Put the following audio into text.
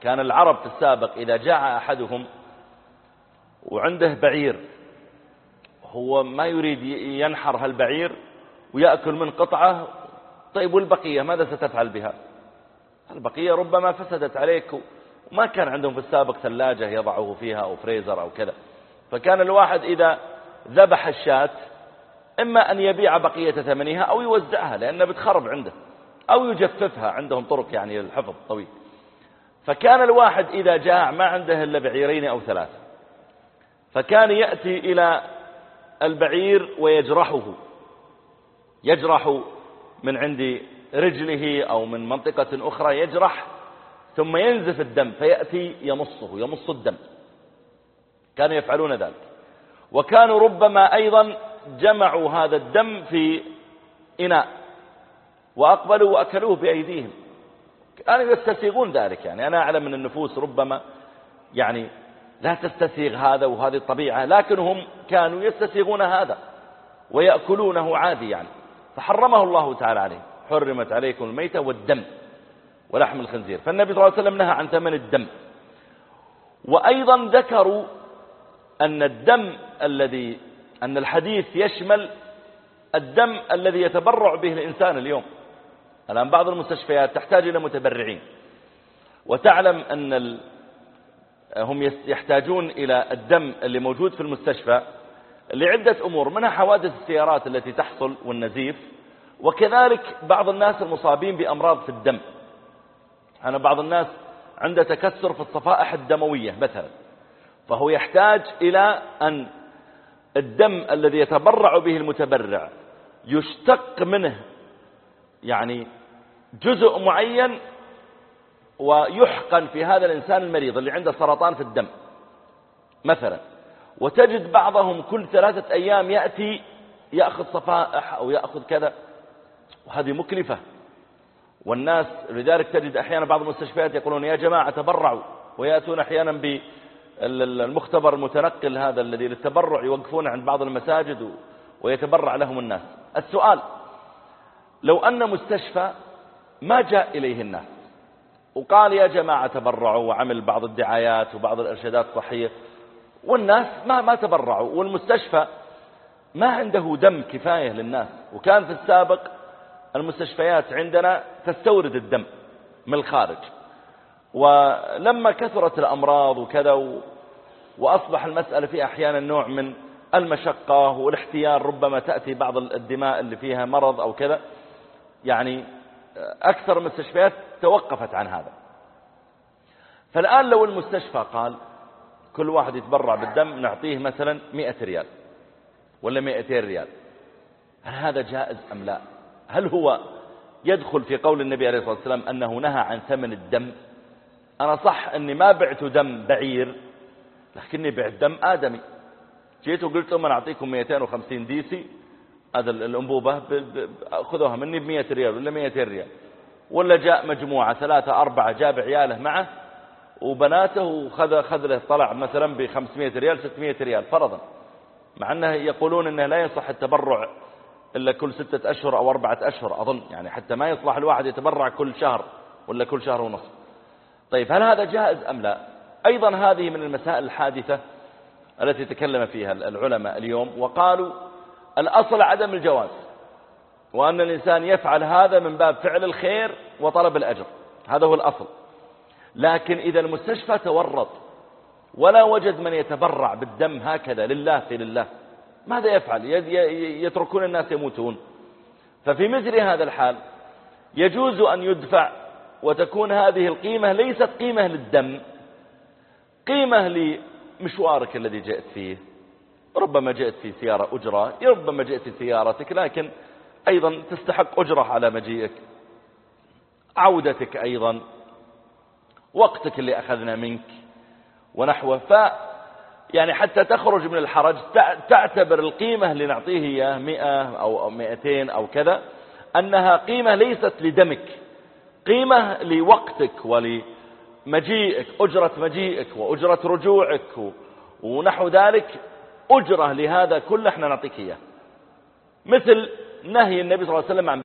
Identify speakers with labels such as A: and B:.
A: كان العرب في السابق إذا جاء أحدهم وعنده بعير هو ما يريد ينحر هالبعير ويأكل من قطعة طيب والبقية ماذا ستفعل بها؟ البقية ربما فسدت عليك وما كان عندهم في السابق ثلاجة يضعه فيها أو فريزر أو كذا. فكان الواحد إذا ذبح الشاة إما أن يبيع بقية ثمنها أو يوزعها لأنها بتخرب عنده أو يجففها عندهم طرق يعني للحفظ طويل فكان الواحد إذا جاع ما عنده إلا بعيرين أو ثلاثة فكان يأتي إلى البعير ويجرحه يجرح من عند رجله أو من منطقة أخرى يجرح ثم ينزف الدم فيأتي يمصه يمص الدم. كانوا يفعلون ذلك. وكانوا ربما أيضا جمعوا هذا الدم في إناء وأقبلوا وأكلوه بأيديهم. كانوا يستسيغون ذلك يعني أنا أعلم من النفوس ربما يعني لا تستسيغ هذا وهذه الطبيعة لكنهم كانوا يستسيغون هذا ويأكلونه عادي يعني. فحرمه الله تعالى عليه. حرمت عليكم الميتة والدم ولحم الخنزير. فالنبي صلى الله عليه وسلم نهى عن ثمن الدم. وأيضا ذكروا أن الدم الذي أن الحديث يشمل الدم الذي يتبرع به الإنسان اليوم. الآن بعض المستشفيات تحتاج إلى متبرعين. وتعلم أن هم يحتاجون إلى الدم اللي موجود في المستشفى لعدة أمور منها حوادث السيارات التي تحصل والنزيف وكذلك بعض الناس المصابين بأمراض في الدم. أنا بعض الناس عنده تكسر في الصفائح الدموية مثلا. فهو يحتاج إلى أن الدم الذي يتبرع به المتبرع يشتق منه يعني جزء معين ويحقن في هذا الإنسان المريض اللي عنده سرطان في الدم مثلا. وتجد بعضهم كل ثلاثة أيام يأتي يأخذ صفائح أو يأخذ كذا وهذه مكلفة. والناس لذلك تجد أحيانا بعض المستشفيات يقولون يا جماعة تبرعوا ويأتون أحيانا بالمختبر المتنقل هذا الذي للتبرع يوقفون عند بعض المساجد ويتبرع لهم الناس. السؤال لو أن مستشفى ما جاء إليه الناس وقال يا جماعة تبرعوا وعمل بعض الدعايات وبعض الإرشادات الصحية والناس ما ما تبرعوا والمستشفى ما عنده دم كفاية للناس. وكان في السابق المستشفيات عندنا تستورد الدم من الخارج. ولما كثرت الأمراض وكذا وأصبح المسألة فيها أحيانا نوع من المشقة والاحتيال ربما تأتي بعض الدماء اللي فيها مرض أو كذا. يعني أكثر المستشفيات توقفت عن هذا. فالآن لو المستشفى قال كل واحد يتبرع بالدم نعطيه مثلا مئة ريال ولا مئتين ريال هل هذا جائز أم لا؟ هل هو يدخل في قول النبي عليه الصلاة والسلام أنه نهى عن ثمن الدم؟ أنا صح أني ما بعت دم بعير لكني بعت دم آدمي. جيت وقلت لهم أنا أعطيكم 250 ديسي هذا الأنبوبة خذوها مني ب 100 ريال ولا 200 ريال. ولا جاء مجموعة ثلاثة أربعة جاب عياله معه وبناته وخذ خذ له طلع مثلا ب 500 ريال 600 ريال فرضا. مع أنه يقولون أنه لا يصح التبرع إلا كل ستة أشهر أو أربعة أشهر أظن. يعني حتى ما يصلح الواحد يتبرع كل شهر ولا كل شهر ونصف طيب هل هذا جائز أم لا؟ أيضا هذه من المسائل الحادثة التي تكلم فيها العلماء اليوم. وقالوا الأصل عدم الجواز وأن الإنسان يفعل هذا من باب فعل الخير وطلب الأجر هذا هو الأصل. لكن إذا المستشفى تورط ولا وجد من يتبرع بالدم هكذا لله في لله ماذا يفعل؟ يتركون الناس يموتون. ففي مثل هذا الحال يجوز أن يدفع وتكون هذه القيمة ليست قيمة للدم قيمة لمشوارك الذي جئت فيه. ربما جئت في سيارة أجرة ربما جئت في سيارتك لكن أيضا تستحق أجرة على مجيئك. عودتك أيضا وقتك اللي أخذنا منك. ونحوه ف يعني حتى تخرج من الحرج تعتبر القيمة اللي نعطيه إياه مئة أو مئتين أو كذا أنها قيمة ليست لدمك. قيمة لوقتك ولمجيئك أجرة مجيئك وأجرة رجوعك ونحو ذلك أجرة لهذا كله إحنا نعطيك إياه. مثل نهي النبي صلى الله عليه وسلم عن